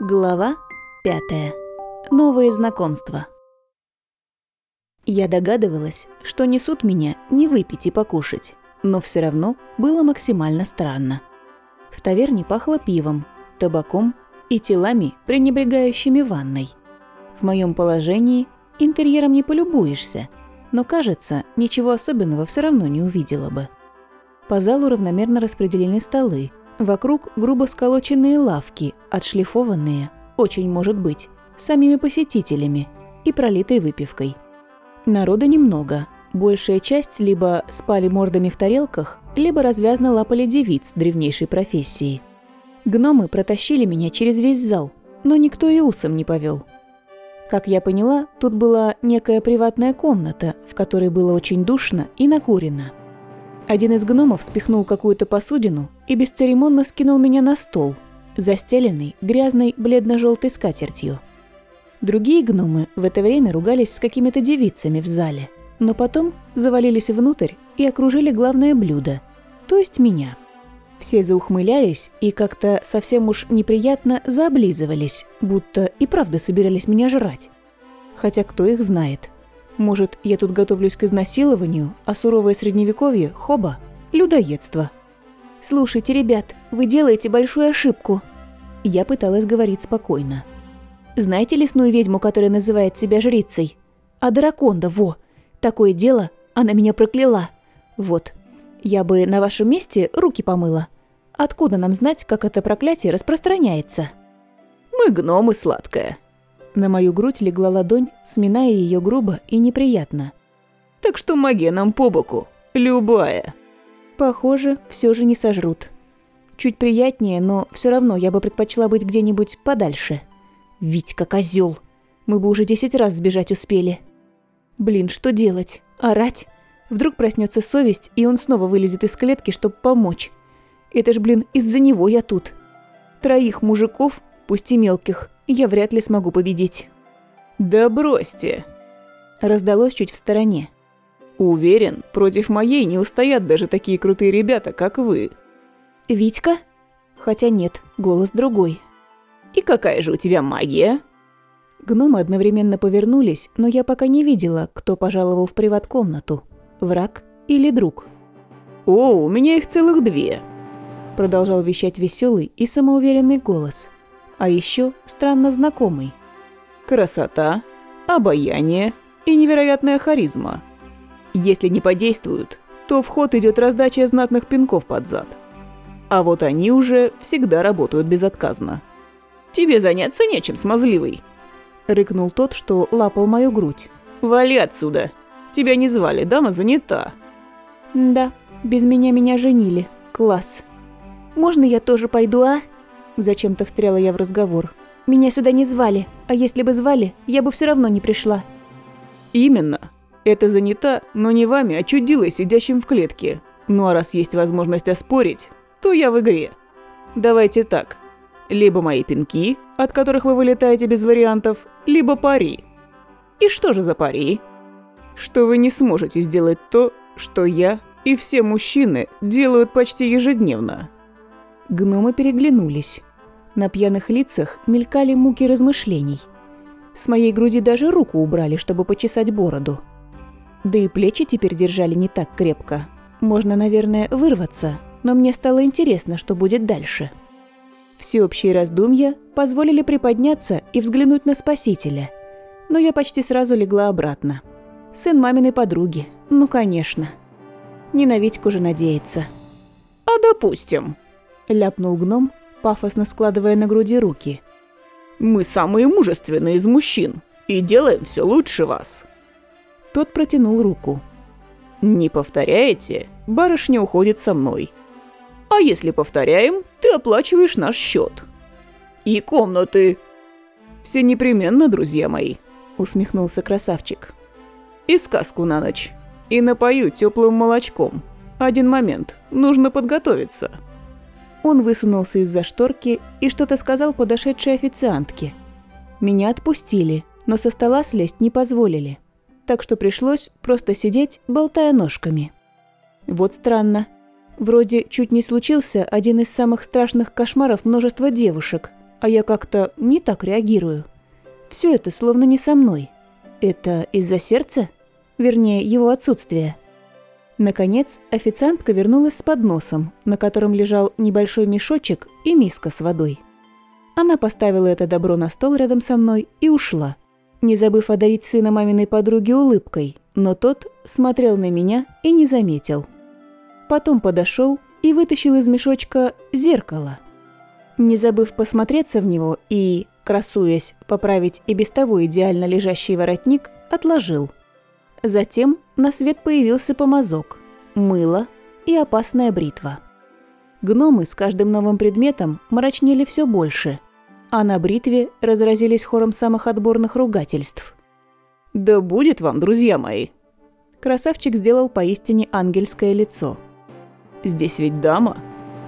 Глава 5. Новые знакомства. Я догадывалась, что несут меня не выпить и покушать, но все равно было максимально странно. В таверне пахло пивом, табаком и телами, пренебрегающими ванной. В моем положении интерьером не полюбуешься, но, кажется, ничего особенного все равно не увидела бы. По залу равномерно распределены столы – Вокруг грубо сколоченные лавки, отшлифованные, очень может быть, самими посетителями и пролитой выпивкой. Народа немного. Большая часть либо спали мордами в тарелках, либо развязно лапали девиц древнейшей профессии. Гномы протащили меня через весь зал, но никто и усом не повел. Как я поняла, тут была некая приватная комната, в которой было очень душно и накурено. Один из гномов спихнул какую-то посудину и бесцеремонно скинул меня на стол, застеленный грязной бледно-желтой скатертью. Другие гномы в это время ругались с какими-то девицами в зале, но потом завалились внутрь и окружили главное блюдо, то есть меня. Все заухмылялись и как-то совсем уж неприятно заоблизывались, будто и правда собирались меня жрать. Хотя кто их знает. Может, я тут готовлюсь к изнасилованию, а суровое средневековье – хоба, людоедство. «Слушайте, ребят, вы делаете большую ошибку». Я пыталась говорить спокойно. «Знаете лесную ведьму, которая называет себя жрицей? А драконда, во! Такое дело, она меня прокляла. Вот, я бы на вашем месте руки помыла. Откуда нам знать, как это проклятие распространяется?» «Мы гномы, сладкая», на мою грудь легла ладонь, сминая ее грубо и неприятно. «Так что магия нам по боку. Любая». Похоже, все же не сожрут. Чуть приятнее, но все равно я бы предпочла быть где-нибудь подальше. Витька козел. Мы бы уже десять раз сбежать успели. Блин, что делать? Орать? Вдруг проснется совесть, и он снова вылезет из клетки, чтобы помочь. Это ж, блин, из-за него я тут. Троих мужиков, пусть и мелких, я вряд ли смогу победить. «Да бросьте!» Раздалось чуть в стороне. «Уверен, против моей не устоят даже такие крутые ребята, как вы». «Витька?» Хотя нет, голос другой. «И какая же у тебя магия?» Гномы одновременно повернулись, но я пока не видела, кто пожаловал в приват-комнату. Враг или друг. «О, у меня их целых две!» Продолжал вещать веселый и самоуверенный голос а еще странно знакомый. Красота, обаяние и невероятная харизма. Если не подействуют, то в ход идет раздача знатных пинков под зад. А вот они уже всегда работают безотказно. «Тебе заняться нечем, смазливый!» – рыкнул тот, что лапал мою грудь. «Вали отсюда! Тебя не звали, дама занята!» «Да, без меня меня женили. Класс!» «Можно я тоже пойду, а?» Зачем-то встряла я в разговор. «Меня сюда не звали, а если бы звали, я бы все равно не пришла». «Именно. Это занята, но не вами, а чудилой, сидящим в клетке. Ну а раз есть возможность оспорить, то я в игре. Давайте так. Либо мои пинки, от которых вы вылетаете без вариантов, либо пари. И что же за пари? Что вы не сможете сделать то, что я и все мужчины делают почти ежедневно. Гномы переглянулись. На пьяных лицах мелькали муки размышлений. С моей груди даже руку убрали, чтобы почесать бороду. Да и плечи теперь держали не так крепко. Можно, наверное, вырваться, но мне стало интересно, что будет дальше. Всеобщие раздумья позволили приподняться и взглянуть на спасителя. Но я почти сразу легла обратно. Сын маминой подруги, ну конечно. Не на Витьку же надеяться. «А допустим», – ляпнул гном, пафосно складывая на груди руки. «Мы самые мужественные из мужчин и делаем все лучше вас». Тот протянул руку. «Не повторяете? Барышня уходит со мной. А если повторяем, ты оплачиваешь наш счет. И комнаты». «Все непременно, друзья мои», – усмехнулся красавчик. «И сказку на ночь. И напою теплым молочком. Один момент, нужно подготовиться». Он высунулся из-за шторки и что-то сказал подошедшей официантке. Меня отпустили, но со стола слезть не позволили. Так что пришлось просто сидеть, болтая ножками. Вот странно. Вроде чуть не случился один из самых страшных кошмаров множества девушек, а я как-то не так реагирую. Все это словно не со мной. Это из-за сердца? Вернее, его отсутствия. Наконец, официантка вернулась с подносом, на котором лежал небольшой мешочек и миска с водой. Она поставила это добро на стол рядом со мной и ушла, не забыв одарить сына маминой подруги улыбкой, но тот смотрел на меня и не заметил. Потом подошел и вытащил из мешочка зеркало. Не забыв посмотреться в него и, красуясь, поправить и без того идеально лежащий воротник, отложил. Затем на свет появился помазок, мыло и опасная бритва. Гномы с каждым новым предметом мрачнели все больше, а на бритве разразились хором самых отборных ругательств. «Да будет вам, друзья мои!» Красавчик сделал поистине ангельское лицо. «Здесь ведь дама.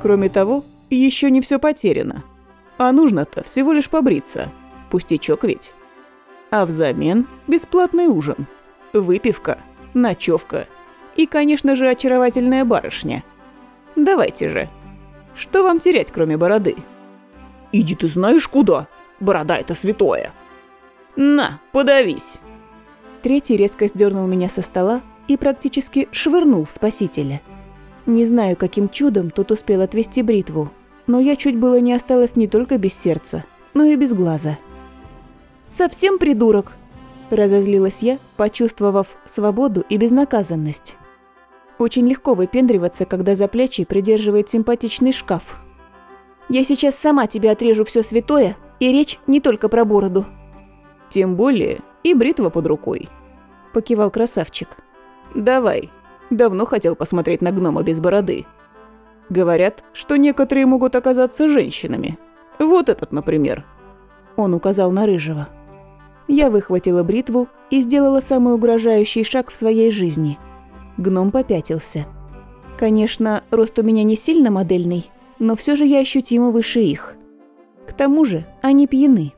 Кроме того, еще не все потеряно. А нужно-то всего лишь побриться. Пустячок ведь. А взамен бесплатный ужин, выпивка, ночевка и, конечно же, очаровательная барышня. Давайте же. Что вам терять, кроме бороды? Иди ты знаешь куда? Борода это святое. На, подавись. Третий резко сдернул меня со стола и практически швырнул в спасителя. Не знаю, каким чудом тот успел отвести бритву, но я чуть было не осталась не только без сердца, но и без глаза. «Совсем придурок!» – разозлилась я, почувствовав свободу и безнаказанность. Очень легко выпендриваться, когда за плечи придерживает симпатичный шкаф. «Я сейчас сама тебе отрежу все святое, и речь не только про бороду». «Тем более и бритва под рукой», – покивал красавчик. «Давай, Давно хотел посмотреть на гнома без бороды. Говорят, что некоторые могут оказаться женщинами. Вот этот, например. Он указал на рыжего. Я выхватила бритву и сделала самый угрожающий шаг в своей жизни. Гном попятился. Конечно, рост у меня не сильно модельный, но все же я ощутимо выше их. К тому же они пьяны.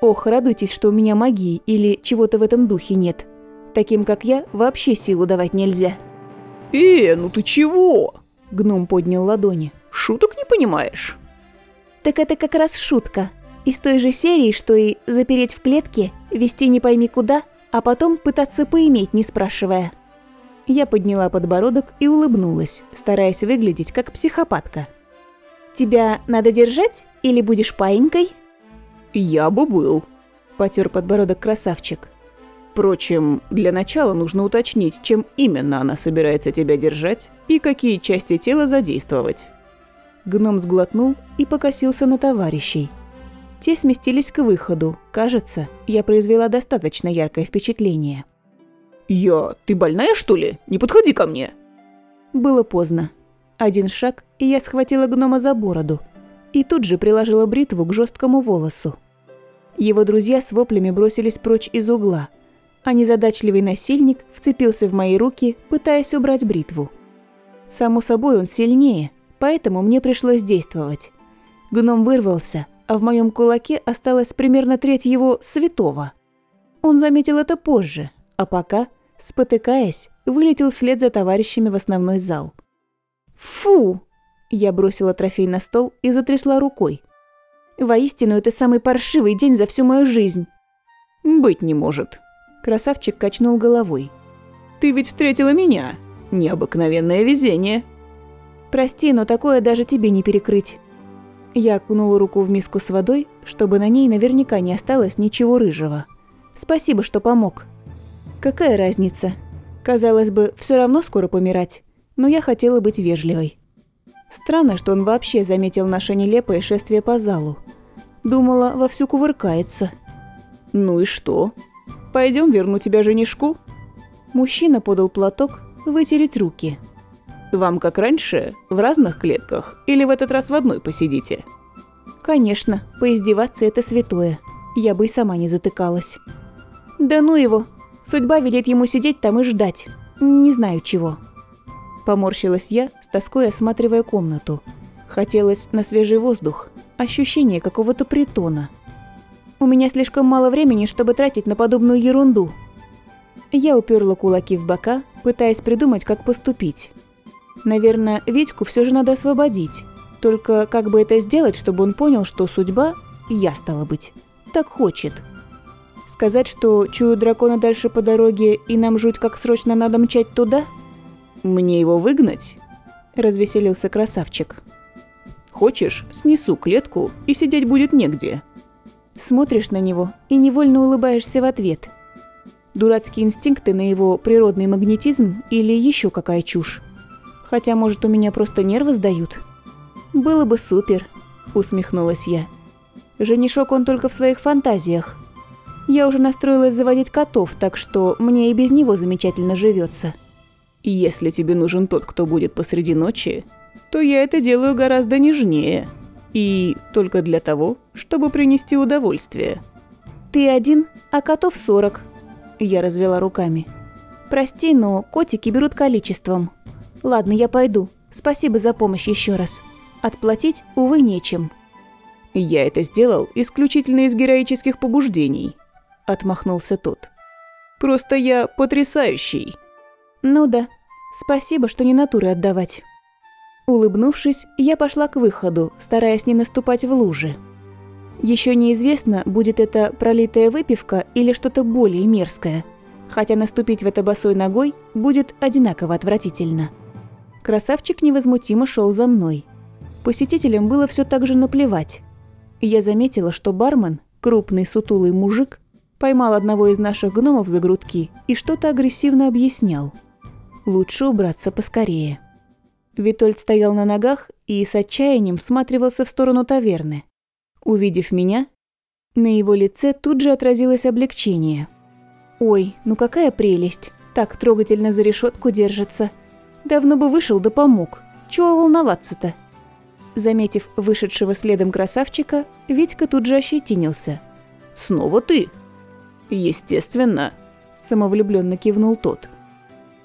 Ох, радуйтесь, что у меня магии или чего-то в этом духе нет. Таким, как я, вообще силу давать нельзя. «Э, ну ты чего?» Гном поднял ладони. «Шуток не понимаешь?» «Так это как раз шутка. Из той же серии, что и запереть в клетке, вести не пойми куда, а потом пытаться поиметь, не спрашивая». Я подняла подбородок и улыбнулась, стараясь выглядеть как психопатка. «Тебя надо держать или будешь паинькой?» «Я бы был», – потер подбородок красавчик. Впрочем, для начала нужно уточнить, чем именно она собирается тебя держать и какие части тела задействовать. Гном сглотнул и покосился на товарищей. Те сместились к выходу. Кажется, я произвела достаточно яркое впечатление. «Я... Ты больная, что ли? Не подходи ко мне!» Было поздно. Один шаг, и я схватила гнома за бороду. И тут же приложила бритву к жесткому волосу. Его друзья с воплями бросились прочь из угла – а незадачливый насильник вцепился в мои руки, пытаясь убрать бритву. Само собой, он сильнее, поэтому мне пришлось действовать. Гном вырвался, а в моем кулаке осталось примерно треть его святого. Он заметил это позже, а пока, спотыкаясь, вылетел вслед за товарищами в основной зал. «Фу!» Я бросила трофей на стол и затрясла рукой. «Воистину, это самый паршивый день за всю мою жизнь!» «Быть не может!» Красавчик качнул головой. «Ты ведь встретила меня. Необыкновенное везение». «Прости, но такое даже тебе не перекрыть». Я окунула руку в миску с водой, чтобы на ней наверняка не осталось ничего рыжего. «Спасибо, что помог». «Какая разница? Казалось бы, все равно скоро помирать, но я хотела быть вежливой». Странно, что он вообще заметил наше нелепое шествие по залу. Думала, вовсю кувыркается. «Ну и что?» Пойдем верну тебя женишку?» Мужчина подал платок вытереть руки. «Вам как раньше, в разных клетках, или в этот раз в одной посидите?» «Конечно, поиздеваться это святое. Я бы и сама не затыкалась». «Да ну его! Судьба велит ему сидеть там и ждать. Не знаю чего». Поморщилась я, с тоской осматривая комнату. Хотелось на свежий воздух, ощущение какого-то притона – у меня слишком мало времени, чтобы тратить на подобную ерунду. Я уперла кулаки в бока, пытаясь придумать, как поступить. Наверное, Витьку все же надо освободить. Только как бы это сделать, чтобы он понял, что судьба, Я стала быть. Так хочет. Сказать, что чую дракона дальше по дороге и нам жуть как срочно надо мчать туда? Мне его выгнать? Развеселился красавчик. Хочешь, снесу клетку и сидеть будет негде. Смотришь на него и невольно улыбаешься в ответ. Дурацкие инстинкты на его природный магнетизм или еще какая чушь. Хотя, может, у меня просто нервы сдают. Было бы супер, усмехнулась я. Женишок он только в своих фантазиях. Я уже настроилась заводить котов, так что мне и без него замечательно живется. Если тебе нужен тот, кто будет посреди ночи, то я это делаю гораздо нежнее. И только для того, чтобы принести удовольствие. Ты один, а котов сорок. Я развела руками. Прости, но котики берут количеством. Ладно, я пойду. Спасибо за помощь еще раз. Отплатить, увы, нечем. Я это сделал исключительно из героических побуждений. Отмахнулся тот. Просто я потрясающий. Ну да. Спасибо, что не натуры отдавать. Улыбнувшись, я пошла к выходу, стараясь не наступать в лужи. Еще неизвестно, будет это пролитая выпивка или что-то более мерзкое, хотя наступить в это босой ногой будет одинаково отвратительно. Красавчик невозмутимо шел за мной. Посетителям было все так же наплевать. Я заметила, что бармен, крупный сутулый мужик, поймал одного из наших гномов за грудки и что-то агрессивно объяснял. Лучше убраться поскорее. Витольд стоял на ногах и с отчаянием всматривался в сторону таверны. Увидев меня, на его лице тут же отразилось облегчение. «Ой, ну какая прелесть! Так трогательно за решетку держится. Давно бы вышел да помог. Чего волноваться-то?» Заметив вышедшего следом красавчика, Витька тут же ощетинился. «Снова ты?» «Естественно», – самовлюбленно кивнул тот.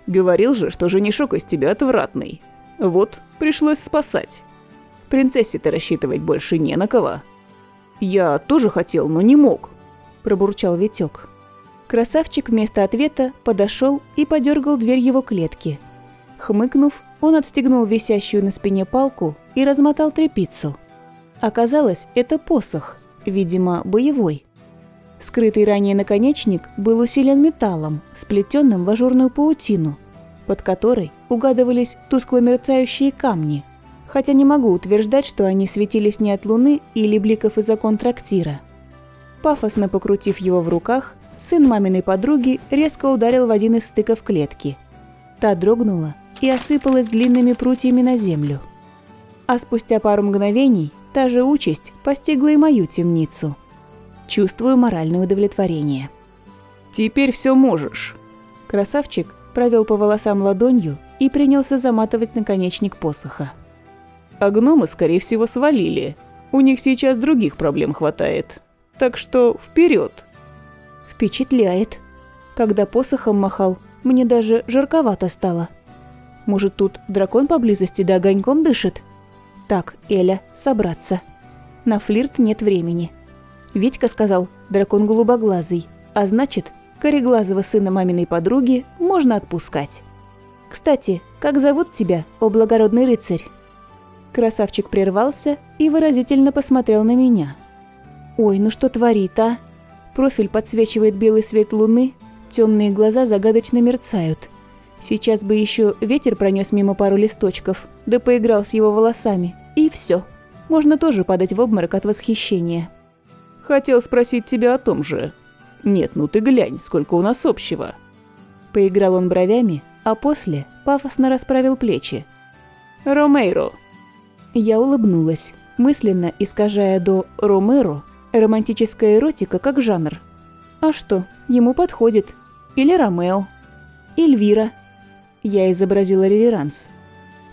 «Говорил же, что женишок из тебя отвратный. Вот, пришлось спасать. Принцессе-то рассчитывать больше не на кого. Я тоже хотел, но не мог, пробурчал Витек. Красавчик вместо ответа подошел и подергал дверь его клетки. Хмыкнув, он отстегнул висящую на спине палку и размотал трепицу. Оказалось, это посох, видимо, боевой. Скрытый ранее наконечник был усилен металлом, сплетенным в ажурную паутину – под которой угадывались тускло мерцающие камни, хотя не могу утверждать, что они светились не от луны или бликов из окон трактира. Пафосно покрутив его в руках, сын маминой подруги резко ударил в один из стыков клетки. Та дрогнула и осыпалась длинными прутьями на землю. А спустя пару мгновений та же участь постигла и мою темницу. Чувствую моральное удовлетворение. «Теперь все можешь». Красавчик провел по волосам ладонью и принялся заматывать наконечник посоха. А гномы, скорее всего, свалили. У них сейчас других проблем хватает. Так что вперед. Впечатляет. Когда посохом махал, мне даже жарковато стало. Может, тут дракон поблизости да огоньком дышит? Так, Эля, собраться. На флирт нет времени. Витька сказал, дракон голубоглазый, а значит, Кореглазого сына маминой подруги можно отпускать. «Кстати, как зовут тебя, о благородный рыцарь?» Красавчик прервался и выразительно посмотрел на меня. «Ой, ну что творит, а?» Профиль подсвечивает белый свет луны, темные глаза загадочно мерцают. Сейчас бы еще ветер пронес мимо пару листочков, да поиграл с его волосами, и все. Можно тоже падать в обморок от восхищения. «Хотел спросить тебя о том же», «Нет, ну ты глянь, сколько у нас общего!» Поиграл он бровями, а после пафосно расправил плечи. «Ромейро!» Я улыбнулась, мысленно искажая до «Ромеро» романтическая эротика как жанр. А что, ему подходит. Или Ромео. Эльвира. Я изобразила реверанс.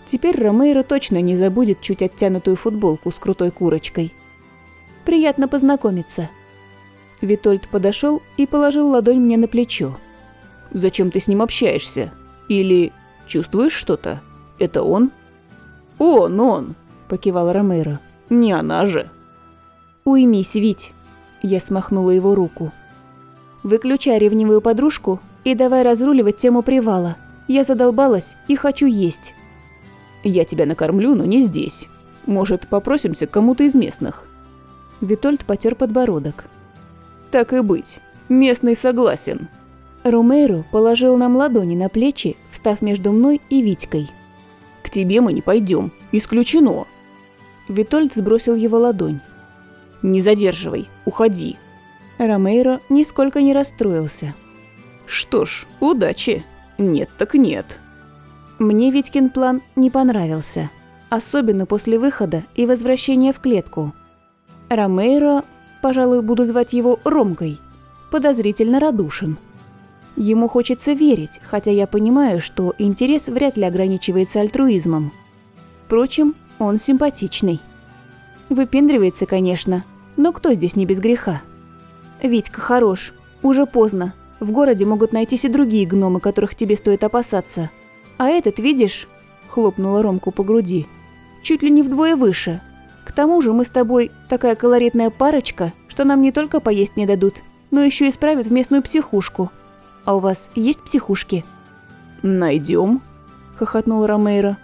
Теперь Ромейро точно не забудет чуть оттянутую футболку с крутой курочкой. Приятно познакомиться. Витольд подошел и положил ладонь мне на плечо. «Зачем ты с ним общаешься? Или чувствуешь что-то? Это он?» «Он, он!» – покивал Ромеро. «Не она же!» «Уймись, Вить!» – я смахнула его руку. «Выключай ревнивую подружку и давай разруливать тему привала. Я задолбалась и хочу есть». «Я тебя накормлю, но не здесь. Может, попросимся к кому-то из местных?» Витольд потер подбородок. Так и быть. Местный согласен. Ромейро положил нам ладони на плечи, встав между мной и Витькой. К тебе мы не пойдем. Исключено. Витольд сбросил его ладонь. Не задерживай. Уходи. Ромейро нисколько не расстроился. Что ж, удачи. Нет так нет. Мне Витькин план не понравился. Особенно после выхода и возвращения в клетку. Ромейро, пожалуй, буду звать его Ромкой, подозрительно радушен. Ему хочется верить, хотя я понимаю, что интерес вряд ли ограничивается альтруизмом. Впрочем, он симпатичный. Выпендривается, конечно, но кто здесь не без греха? Витька хорош, уже поздно. В городе могут найтись и другие гномы, которых тебе стоит опасаться. А этот, видишь, хлопнула Ромку по груди, чуть ли не вдвое выше. К тому же мы с тобой такая колоритная парочка, что нам не только поесть не дадут, но еще и справят в местную психушку. А у вас есть психушки? Найдем, хохотнул Ромейро.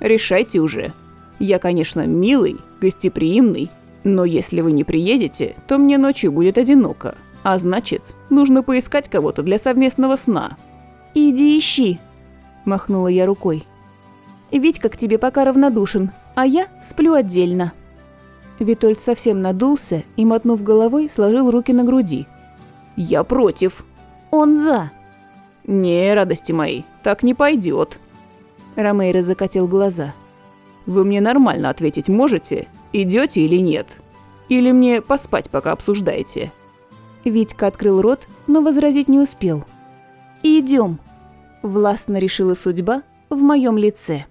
Решайте уже. Я, конечно, милый, гостеприимный, но если вы не приедете, то мне ночью будет одиноко. А значит, нужно поискать кого-то для совместного сна. «Иди ищи», – махнула я рукой. «Витька к тебе пока равнодушен, а я сплю отдельно». Витольд совсем надулся и, мотнув головой, сложил руки на груди. «Я против». «Он за». «Не, радости мои, так не пойдет. Ромейро закатил глаза. «Вы мне нормально ответить можете, идете или нет? Или мне поспать, пока обсуждаете?» Витька открыл рот, но возразить не успел. «Идем», – властно решила судьба в моем лице.